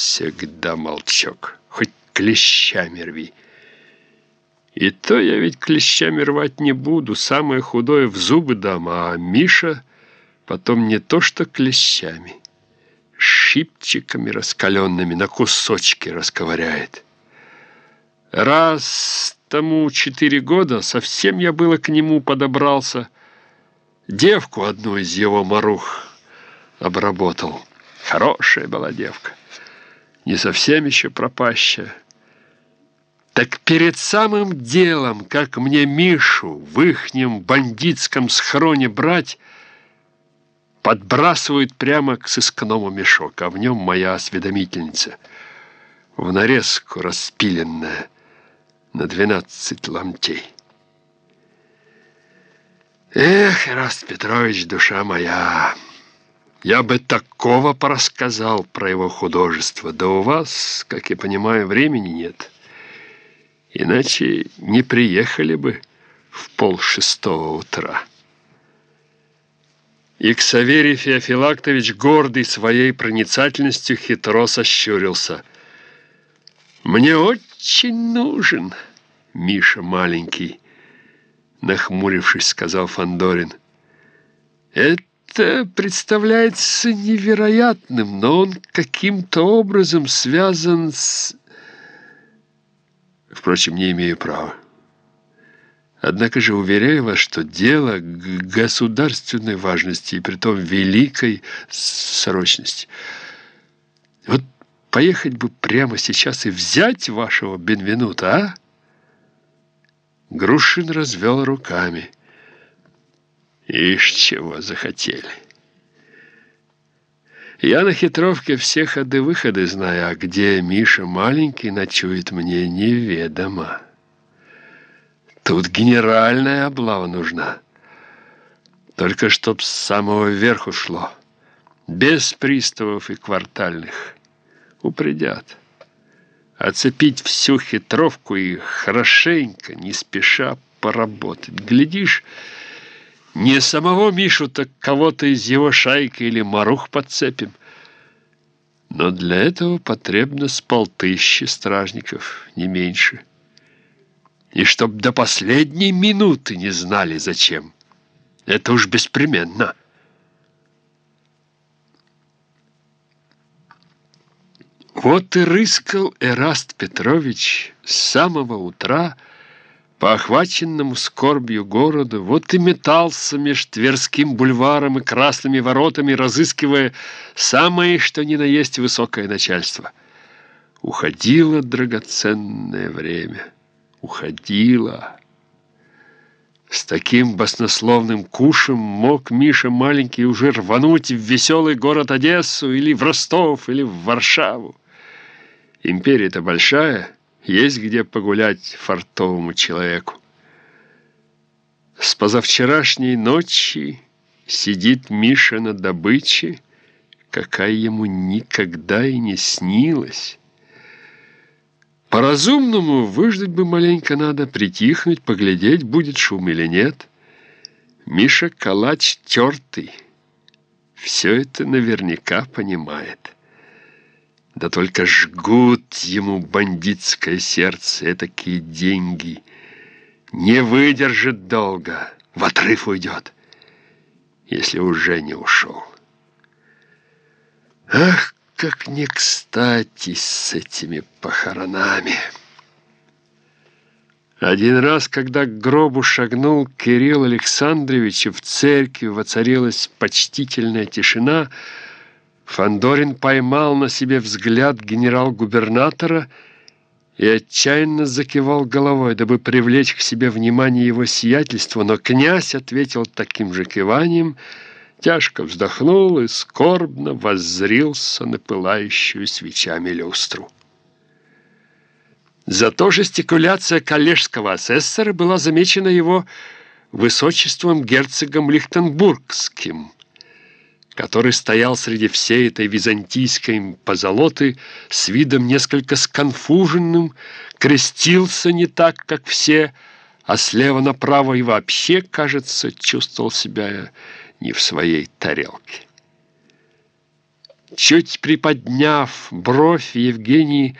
Всегда молчок, хоть клещами рви. И то я ведь клещами рвать не буду, самое худое в зубы дам, а Миша потом не то что клещами, щипчиками раскаленными на кусочки расковыряет. Раз тому четыре года совсем я было к нему подобрался, девку одну из его марух обработал. Хорошая была девка, не совсем еще пропащая. Так перед самым делом, как мне Мишу в ихнем бандитском схроне брать, подбрасывают прямо к сыскному мешок, а в нем моя осведомительница, в нарезку распиленная на двенадцать ломтей. Эх, Раст Петрович, душа моя, я бы такого порассказал про его художество, да у вас, как я понимаю, времени нет». Иначе не приехали бы в полшестого утра. И Ксаверий Феофилактович, гордый своей проницательностью, хитро сощурился. «Мне очень нужен, Миша маленький», нахмурившись, сказал Фандорин. «Это представляется невероятным, но он каким-то образом связан с...» Впрочем, не имею права. Однако же уверяю вас, что дело государственной важности и притом великой срочности. Вот поехать бы прямо сейчас и взять вашего Бенвенута, а? Грушин развел руками. Ишь, чего захотели. Я на хитровке все ходы-выходы знаю, а где Миша маленький ночует мне неведомо. Тут генеральная облава нужна. Только чтоб с самого верху шло. Без приставов и квартальных. Упредят. Оцепить всю хитровку и хорошенько, не спеша, поработать. Глядишь, не самого Мишу, так кого-то из его шайки или марух подцепим. Но для этого потребно с полтыщи стражников, не меньше. И чтоб до последней минуты не знали, зачем. Это уж беспременно. Вот и рыскал Эраст Петрович с самого утра, по охваченному скорбью городу, вот и метался меж Тверским бульваром и Красными воротами, разыскивая самое, что ни на есть, высокое начальство. Уходило драгоценное время. Уходило. С таким баснословным кушем мог Миша маленький уже рвануть в веселый город Одессу или в Ростов, или в Варшаву. Империя-то большая — есть где погулять фартовому человеку. С позавчерашней ночи сидит Миша на добыче, какая ему никогда и не снилась. По-разумному выждать бы маленько надо, притихнуть, поглядеть, будет шум или нет. Миша калач тертый, все это наверняка понимает. Да только жгут ему бандитское сердце такие деньги. Не выдержит долго, в отрыв уйдет, если уже не ушел. Ах, как не кстати с этими похоронами. Один раз, когда к гробу шагнул Кирилл Александрович, и в церкви воцарилась почтительная тишина — Фандорин поймал на себе взгляд генерал-губернатора и отчаянно закивал головой, дабы привлечь к себе внимание его сиятельства, но князь ответил таким же киванием, тяжко вздохнул и скорбно воззрился на пылающую свечами люстру. Зато жестикуляция коллежского асессора была замечена его высочеством герцогом Лихтенбургским – который стоял среди всей этой византийской позолоты с видом несколько сконфуженным, крестился не так, как все, а слева направо и вообще, кажется, чувствовал себя не в своей тарелке. Чуть приподняв бровь, Евгений